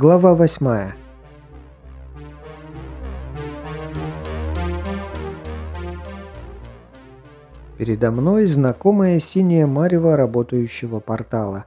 Глава восьмая. Передо мной знакомая синяя марево работающего портала.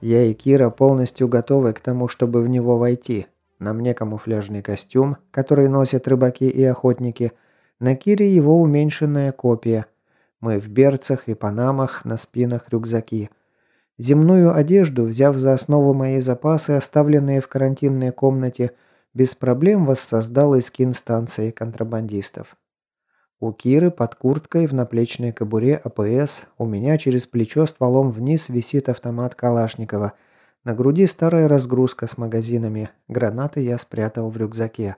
Я и Кира полностью готовы к тому, чтобы в него войти. На мне камуфляжный костюм, который носят рыбаки и охотники. На Кире его уменьшенная копия. Мы в берцах и панамах, на спинах рюкзаки – Земную одежду, взяв за основу мои запасы, оставленные в карантинной комнате, без проблем воссоздал скин станции контрабандистов. У Киры под курткой в наплечной кобуре АПС, у меня через плечо стволом вниз висит автомат Калашникова. На груди старая разгрузка с магазинами, гранаты я спрятал в рюкзаке.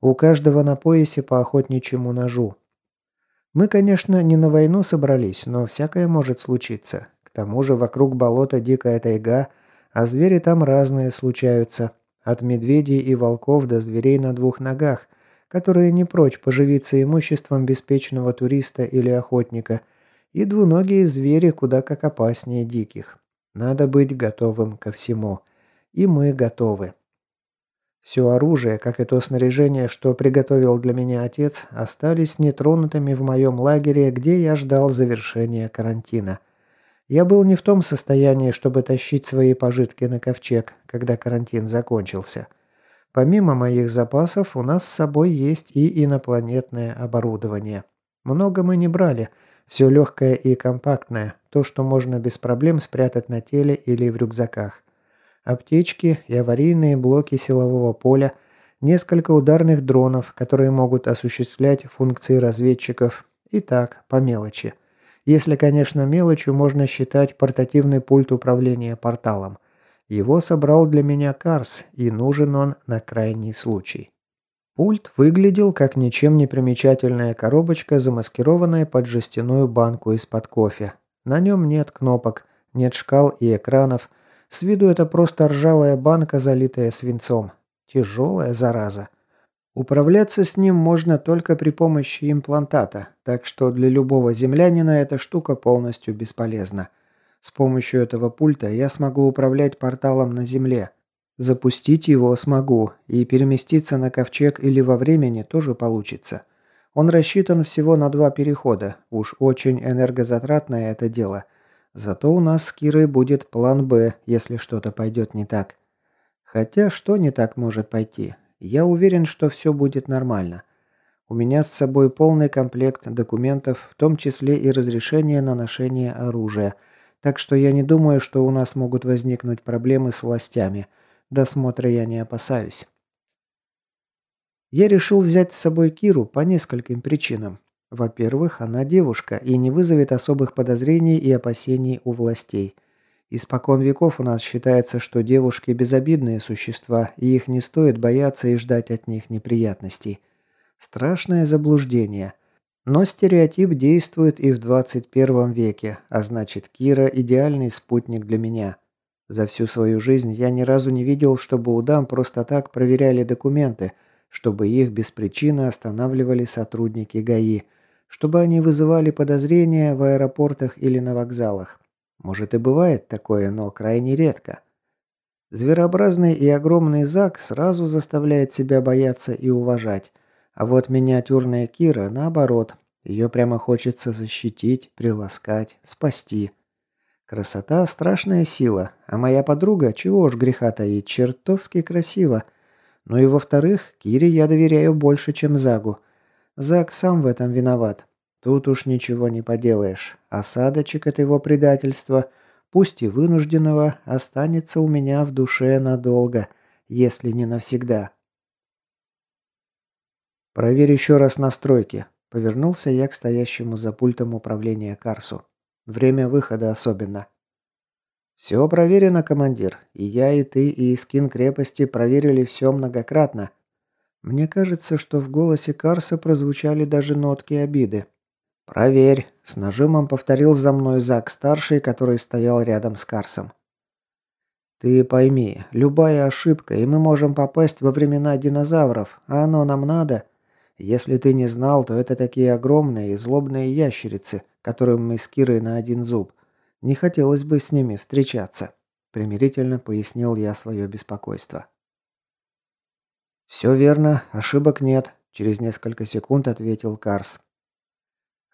У каждого на поясе по охотничьему ножу. Мы, конечно, не на войну собрались, но всякое может случиться тому же вокруг болота дикая тайга, а звери там разные случаются. От медведей и волков до зверей на двух ногах, которые не прочь поживиться имуществом беспечного туриста или охотника, и двуногие звери куда как опаснее диких. Надо быть готовым ко всему. И мы готовы. Все оружие, как и то снаряжение, что приготовил для меня отец, остались нетронутыми в моем лагере, где я ждал завершения карантина. Я был не в том состоянии, чтобы тащить свои пожитки на ковчег, когда карантин закончился. Помимо моих запасов, у нас с собой есть и инопланетное оборудование. Много мы не брали, все легкое и компактное, то, что можно без проблем спрятать на теле или в рюкзаках. Аптечки и аварийные блоки силового поля, несколько ударных дронов, которые могут осуществлять функции разведчиков, и так, по мелочи. Если, конечно, мелочью можно считать портативный пульт управления порталом. Его собрал для меня Карс, и нужен он на крайний случай. Пульт выглядел как ничем не примечательная коробочка, замаскированная под жестяную банку из-под кофе. На нем нет кнопок, нет шкал и экранов. С виду это просто ржавая банка, залитая свинцом. Тяжелая зараза. Управляться с ним можно только при помощи имплантата, так что для любого землянина эта штука полностью бесполезна. С помощью этого пульта я смогу управлять порталом на Земле. Запустить его смогу, и переместиться на ковчег или во времени тоже получится. Он рассчитан всего на два перехода, уж очень энергозатратное это дело. Зато у нас с Кирой будет план «Б», если что-то пойдет не так. Хотя, что не так может пойти? Я уверен, что все будет нормально. У меня с собой полный комплект документов, в том числе и разрешение на ношение оружия, так что я не думаю, что у нас могут возникнуть проблемы с властями. Досмотра я не опасаюсь. Я решил взять с собой Киру по нескольким причинам. Во-первых, она девушка и не вызовет особых подозрений и опасений у властей. Испокон веков у нас считается, что девушки безобидные существа, и их не стоит бояться и ждать от них неприятностей. Страшное заблуждение. Но стереотип действует и в 21 веке, а значит Кира – идеальный спутник для меня. За всю свою жизнь я ни разу не видел, чтобы у дам просто так проверяли документы, чтобы их без причины останавливали сотрудники ГАИ, чтобы они вызывали подозрения в аэропортах или на вокзалах. Может и бывает такое, но крайне редко. Зверообразный и огромный Зак сразу заставляет себя бояться и уважать. А вот миниатюрная Кира, наоборот, ее прямо хочется защитить, приласкать, спасти. Красота – страшная сила, а моя подруга, чего ж греха таить, чертовски красива. Ну и во-вторых, Кире я доверяю больше, чем Загу. Заг сам в этом виноват. Тут уж ничего не поделаешь. Осадочек от его предательства, пусть и вынужденного, останется у меня в душе надолго, если не навсегда. «Проверь еще раз настройки», — повернулся я к стоящему за пультом управления Карсу. «Время выхода особенно». «Все проверено, командир. И я, и ты, и скин крепости проверили все многократно». Мне кажется, что в голосе Карса прозвучали даже нотки обиды. «Проверь», — с нажимом повторил за мной Зак-старший, который стоял рядом с Карсом. «Ты пойми, любая ошибка, и мы можем попасть во времена динозавров, а оно нам надо. Если ты не знал, то это такие огромные и злобные ящерицы, которым мы с Кирой на один зуб. Не хотелось бы с ними встречаться», — примирительно пояснил я свое беспокойство. «Все верно, ошибок нет», – через несколько секунд ответил Карс.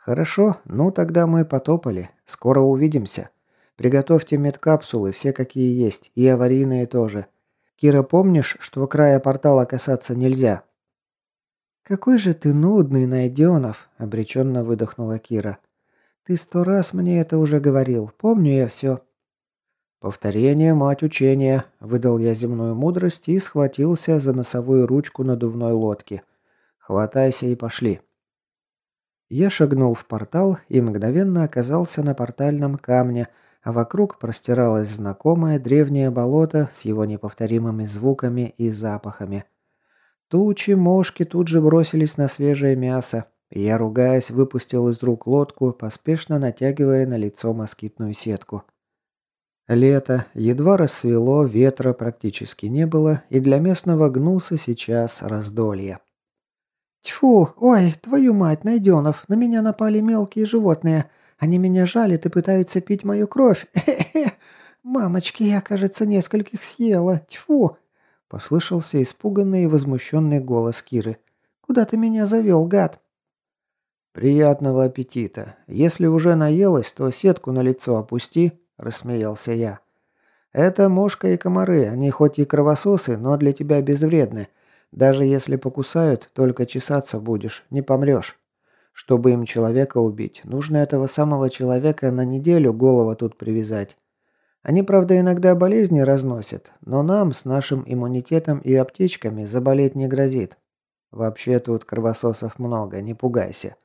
«Хорошо, ну тогда мы потопали. Скоро увидимся. Приготовьте медкапсулы, все какие есть, и аварийные тоже. Кира, помнишь, что края портала касаться нельзя?» «Какой же ты нудный, Найденов!» – обреченно выдохнула Кира. «Ты сто раз мне это уже говорил. Помню я все». «Повторение – мать учения», – выдал я земную мудрость и схватился за носовую ручку надувной лодки. «Хватайся и пошли». Я шагнул в портал и мгновенно оказался на портальном камне, а вокруг простиралось знакомое древнее болото с его неповторимыми звуками и запахами. Тучи мошки тут же бросились на свежее мясо, я, ругаясь, выпустил из рук лодку, поспешно натягивая на лицо москитную сетку. Лето, едва рассвело, ветра практически не было, и для местного гнуса сейчас раздолье. «Тьфу! Ой, твою мать, Найденов! На меня напали мелкие животные! Они меня жалят и пытаются пить мою кровь! Хе-хе! Мамочки, я, кажется, нескольких съела! Тьфу!» Послышался испуганный и возмущенный голос Киры. «Куда ты меня завел, гад?» «Приятного аппетита! Если уже наелась, то сетку на лицо опусти!» – рассмеялся я. «Это мошка и комары, они хоть и кровососы, но для тебя безвредны. Даже если покусают, только чесаться будешь, не помрешь. Чтобы им человека убить, нужно этого самого человека на неделю голову тут привязать. Они, правда, иногда болезни разносят, но нам с нашим иммунитетом и аптечками заболеть не грозит. Вообще тут кровососов много, не пугайся.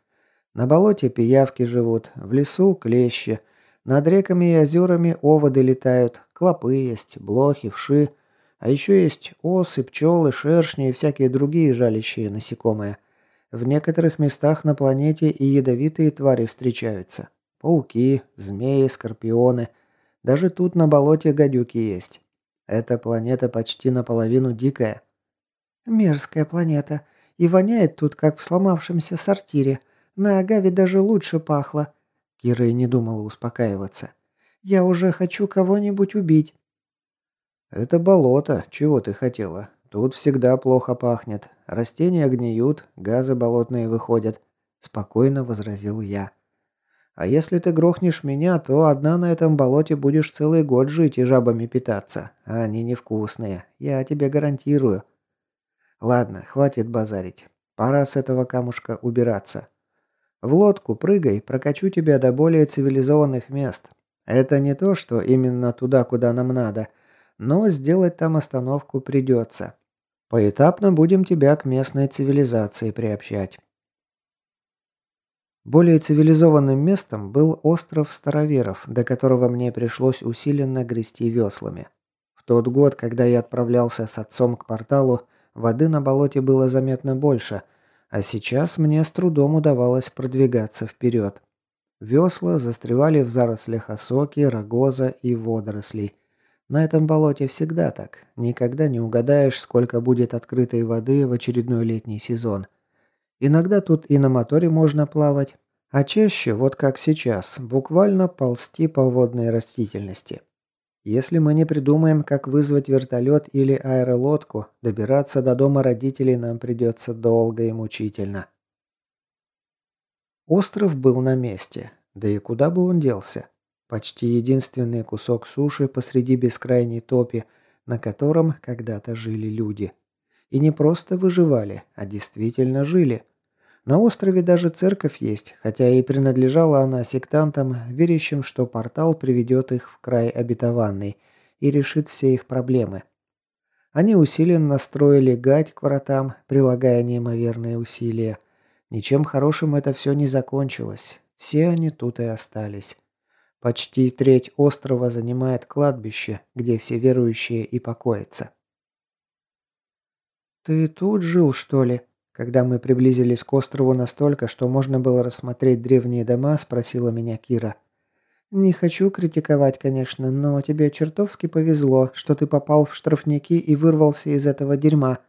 На болоте пиявки живут, в лесу клещи, над реками и озерами оводы летают, клопы есть, блохи, вши – а еще есть осы, пчелы, шершни и всякие другие жалящие насекомые. В некоторых местах на планете и ядовитые твари встречаются. Пауки, змеи, скорпионы. Даже тут на болоте гадюки есть. Эта планета почти наполовину дикая. Мерзкая планета. И воняет тут, как в сломавшемся сортире. На Агаве даже лучше пахло. Кира и не думала успокаиваться. Я уже хочу кого-нибудь убить. «Это болото. Чего ты хотела? Тут всегда плохо пахнет. Растения гниют, газы болотные выходят», – спокойно возразил я. «А если ты грохнешь меня, то одна на этом болоте будешь целый год жить и жабами питаться. А они невкусные. Я тебе гарантирую». «Ладно, хватит базарить. Пора с этого камушка убираться. В лодку прыгай, прокачу тебя до более цивилизованных мест. Это не то, что именно туда, куда нам надо – но сделать там остановку придется. Поэтапно будем тебя к местной цивилизации приобщать. Более цивилизованным местом был остров Староверов, до которого мне пришлось усиленно грести веслами. В тот год, когда я отправлялся с отцом к порталу, воды на болоте было заметно больше, а сейчас мне с трудом удавалось продвигаться вперед. Весла застревали в зарослях осоки, рогоза и водорослей – на этом болоте всегда так. Никогда не угадаешь, сколько будет открытой воды в очередной летний сезон. Иногда тут и на моторе можно плавать, а чаще, вот как сейчас, буквально ползти по водной растительности. Если мы не придумаем, как вызвать вертолет или аэролодку, добираться до дома родителей нам придется долго и мучительно. Остров был на месте. Да и куда бы он делся? Почти единственный кусок суши посреди бескрайней топи, на котором когда-то жили люди. И не просто выживали, а действительно жили. На острове даже церковь есть, хотя и принадлежала она сектантам, верящим, что портал приведет их в край обетованный и решит все их проблемы. Они усиленно строили гать к вратам, прилагая неимоверные усилия. Ничем хорошим это все не закончилось. Все они тут и остались. Почти треть острова занимает кладбище, где все верующие и покоятся. «Ты тут жил, что ли?» Когда мы приблизились к острову настолько, что можно было рассмотреть древние дома, спросила меня Кира. «Не хочу критиковать, конечно, но тебе чертовски повезло, что ты попал в штрафники и вырвался из этого дерьма».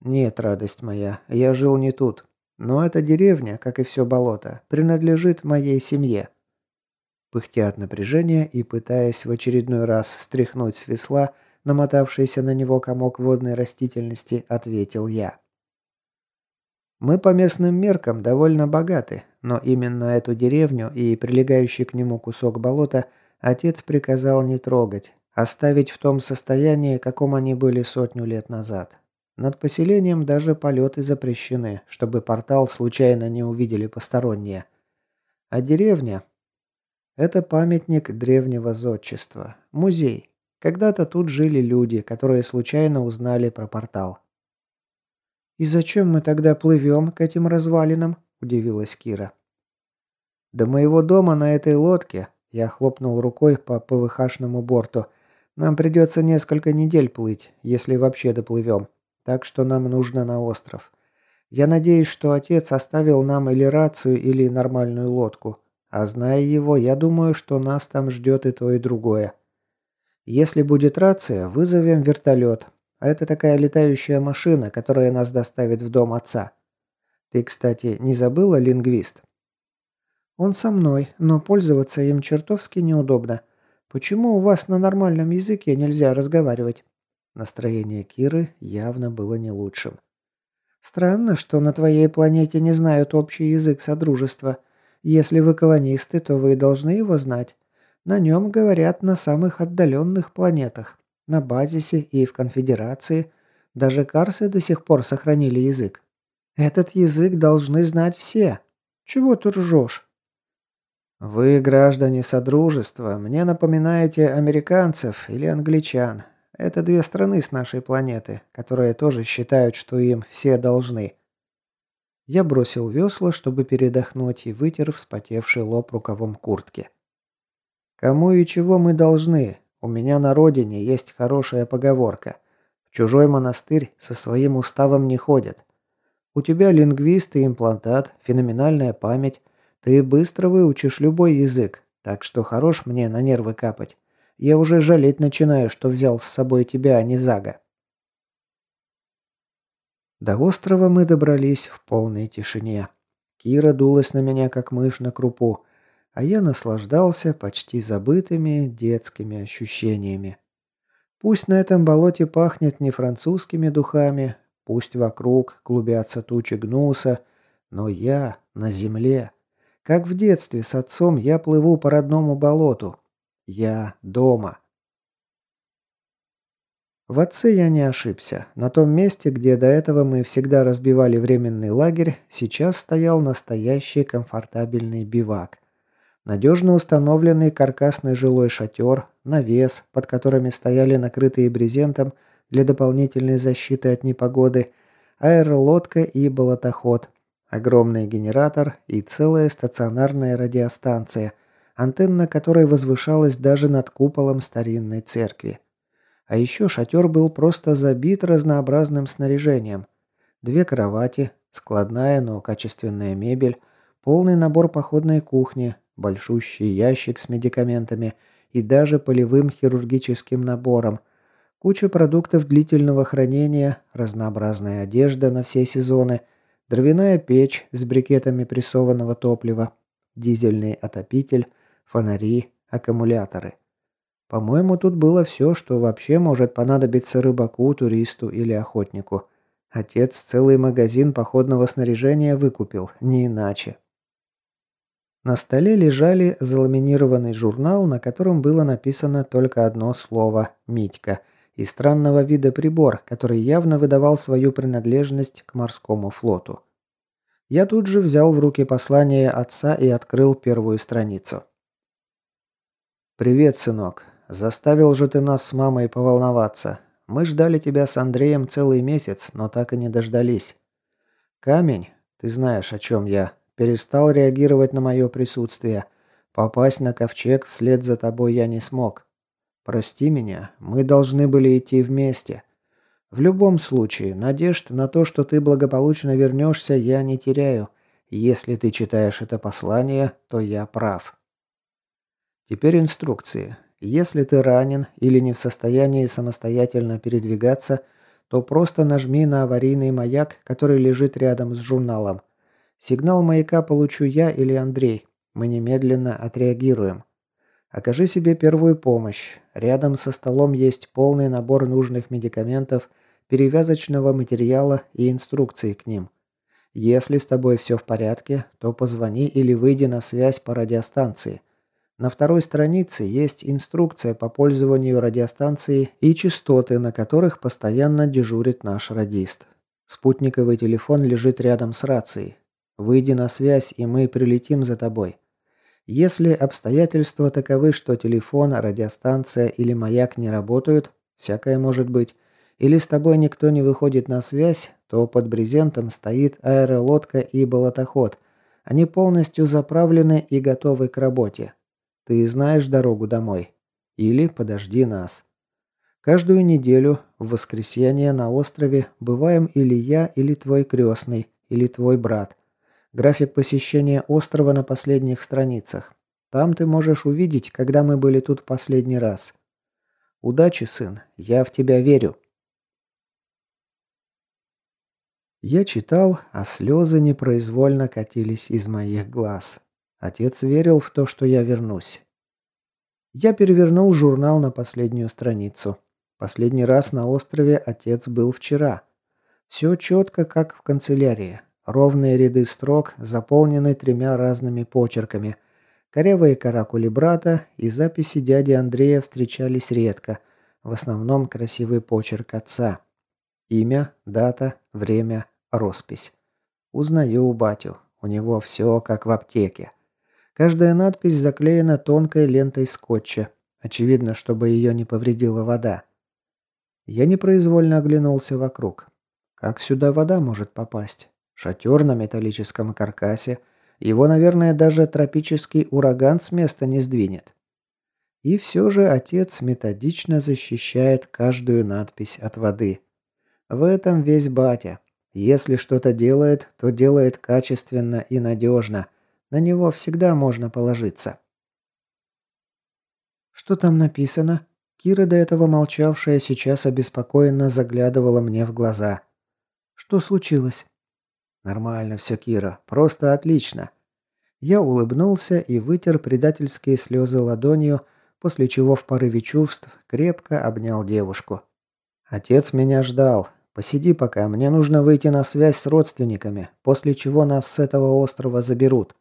«Нет, радость моя, я жил не тут. Но эта деревня, как и все болото, принадлежит моей семье. Пыхтя от напряжения и пытаясь в очередной раз стряхнуть с весла намотавшийся на него комок водной растительности, ответил я. Мы по местным меркам довольно богаты, но именно эту деревню и прилегающий к нему кусок болота отец приказал не трогать, оставить в том состоянии, каком они были сотню лет назад. Над поселением даже полеты запрещены, чтобы портал случайно не увидели посторонние. А деревня – это памятник древнего зодчества, музей. Когда-то тут жили люди, которые случайно узнали про портал. «И зачем мы тогда плывем к этим развалинам?» – удивилась Кира. «До моего дома на этой лодке», – я хлопнул рукой по ПВХшному борту, – «нам придется несколько недель плыть, если вообще доплывем, так что нам нужно на остров. Я надеюсь, что отец оставил нам или рацию, или нормальную лодку, а зная его, я думаю, что нас там ждет и то, и другое. Если будет рация, вызовем вертолет, а это такая летающая машина, которая нас доставит в дом отца. Ты, кстати, не забыла лингвист? Он со мной, но пользоваться им чертовски неудобно. Почему у вас на нормальном языке нельзя разговаривать? Настроение Киры явно было не лучшим. Странно, что на твоей планете не знают общий язык содружества. Если вы колонисты, то вы должны его знать. На нем говорят на самых отдаленных планетах. На базисе и в конфедерации даже карсы до сих пор сохранили язык. Этот язык должны знать все. Чего ты ржешь? Вы, граждане Содружества, мне напоминаете американцев или англичан. Это две страны с нашей планеты, которые тоже считают, что им все должны. Я бросил весла, чтобы передохнуть, и вытер вспотевший лоб рукавом куртки. Кому и чего мы должны, у меня на родине есть хорошая поговорка. В чужой монастырь со своим уставом не ходят. У тебя лингвист и имплантат, феноменальная память. Ты быстро выучишь любой язык, так что хорош мне на нервы капать. Я уже жалеть начинаю, что взял с собой тебя, а не Зага. До острова мы добрались в полной тишине. Кира дулась на меня, как мышь на крупу а я наслаждался почти забытыми детскими ощущениями. Пусть на этом болоте пахнет не французскими духами, пусть вокруг клубятся тучи гнуса, но я на земле. Как в детстве с отцом я плыву по родному болоту. Я дома. В отце я не ошибся. На том месте, где до этого мы всегда разбивали временный лагерь, сейчас стоял настоящий комфортабельный бивак. Надежно установленный каркасный жилой шатер, навес, под которыми стояли накрытые брезентом для дополнительной защиты от непогоды, аэролодка и болотоход, огромный генератор и целая стационарная радиостанция, антенна которой возвышалась даже над куполом старинной церкви. А еще шатер был просто забит разнообразным снаряжением. Две кровати, складная, но качественная мебель, полный набор походной кухни, большущий ящик с медикаментами и даже полевым хирургическим набором, куча продуктов длительного хранения, разнообразная одежда на все сезоны, дровяная печь с брикетами прессованного топлива, дизельный отопитель, фонари, аккумуляторы. По-моему, тут было все, что вообще может понадобиться рыбаку, туристу или охотнику. Отец целый магазин походного снаряжения выкупил, не иначе. На столе лежали заламинированный журнал, на котором было написано только одно слово «Митька» и странного вида прибор, который явно выдавал свою принадлежность к морскому флоту. Я тут же взял в руки послание отца и открыл первую страницу. «Привет, сынок. Заставил же ты нас с мамой поволноваться. Мы ждали тебя с Андреем целый месяц, но так и не дождались. Камень, ты знаешь, о чем я, перестал реагировать на мое присутствие. Попасть на ковчег вслед за тобой я не смог. Прости меня, мы должны были идти вместе. В любом случае, надежд на то, что ты благополучно вернешься, я не теряю. Если ты читаешь это послание, то я прав. Теперь инструкции. Если ты ранен или не в состоянии самостоятельно передвигаться, то просто нажми на аварийный маяк, который лежит рядом с журналом. Сигнал маяка получу я или Андрей. Мы немедленно отреагируем. Окажи себе первую помощь. Рядом со столом есть полный набор нужных медикаментов, перевязочного материала и инструкции к ним. Если с тобой все в порядке, то позвони или выйди на связь по радиостанции. На второй странице есть инструкция по пользованию радиостанцией и частоты, на которых постоянно дежурит наш радист. Спутниковый телефон лежит рядом с рацией. Выйди на связь, и мы прилетим за тобой. Если обстоятельства таковы, что телефон, радиостанция или маяк не работают, всякое может быть, или с тобой никто не выходит на связь, то под брезентом стоит аэролодка и болотоход. Они полностью заправлены и готовы к работе. Ты знаешь дорогу домой. Или подожди нас. Каждую неделю в воскресенье на острове бываем или я, или твой крестный, или твой брат. График посещения острова на последних страницах. Там ты можешь увидеть, когда мы были тут последний раз. Удачи, сын. Я в тебя верю. Я читал, а слезы непроизвольно катились из моих глаз. Отец верил в то, что я вернусь. Я перевернул журнал на последнюю страницу. Последний раз на острове отец был вчера. Все четко, как в канцелярии. Ровные ряды строк заполнены тремя разными почерками. Корявые каракули брата и записи дяди Андрея встречались редко. В основном красивый почерк отца. Имя, дата, время, роспись. Узнаю у батю. У него все как в аптеке. Каждая надпись заклеена тонкой лентой скотча. Очевидно, чтобы ее не повредила вода. Я непроизвольно оглянулся вокруг. Как сюда вода может попасть? Шатер на металлическом каркасе. Его, наверное, даже тропический ураган с места не сдвинет. И все же отец методично защищает каждую надпись от воды. В этом весь батя. Если что-то делает, то делает качественно и надежно – на него всегда можно положиться. «Что там написано?» Кира, до этого молчавшая, сейчас обеспокоенно заглядывала мне в глаза. «Что случилось?» «Нормально все, Кира. Просто отлично». Я улыбнулся и вытер предательские слезы ладонью, после чего в порыве чувств крепко обнял девушку. «Отец меня ждал. Посиди пока, мне нужно выйти на связь с родственниками, после чего нас с этого острова заберут».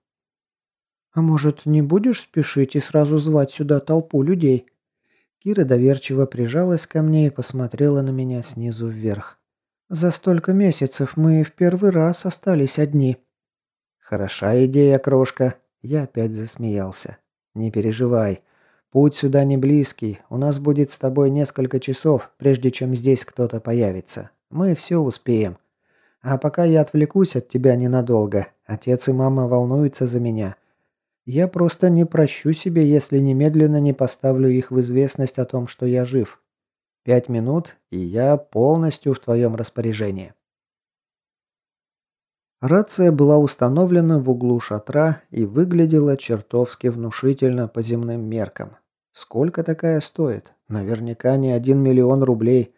«А может, не будешь спешить и сразу звать сюда толпу людей?» Кира доверчиво прижалась ко мне и посмотрела на меня снизу вверх. «За столько месяцев мы в первый раз остались одни». «Хороша идея, крошка». Я опять засмеялся. «Не переживай. Путь сюда не близкий. У нас будет с тобой несколько часов, прежде чем здесь кто-то появится. Мы все успеем. А пока я отвлекусь от тебя ненадолго. Отец и мама волнуются за меня. Я просто не прощу себе, если немедленно не поставлю их в известность о том, что я жив. Пять минут, и я полностью в твоем распоряжении. Рация была установлена в углу шатра и выглядела чертовски внушительно по земным меркам. Сколько такая стоит? Наверняка не один миллион рублей.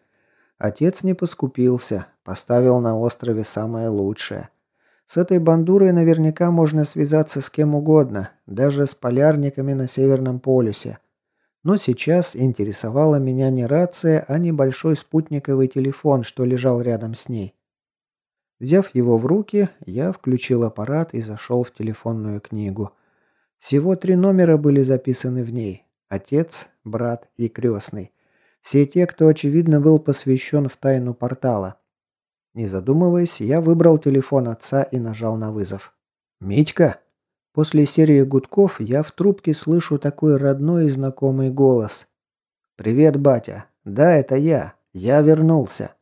Отец не поскупился, поставил на острове самое лучшее – с этой бандурой наверняка можно связаться с кем угодно, даже с полярниками на Северном полюсе. Но сейчас интересовала меня не рация, а небольшой спутниковый телефон, что лежал рядом с ней. Взяв его в руки, я включил аппарат и зашел в телефонную книгу. Всего три номера были записаны в ней. Отец, брат и крестный. Все те, кто, очевидно, был посвящен в тайну портала. Не задумываясь, я выбрал телефон отца и нажал на вызов. «Митька?» После серии гудков я в трубке слышу такой родной и знакомый голос. «Привет, батя. Да, это я. Я вернулся».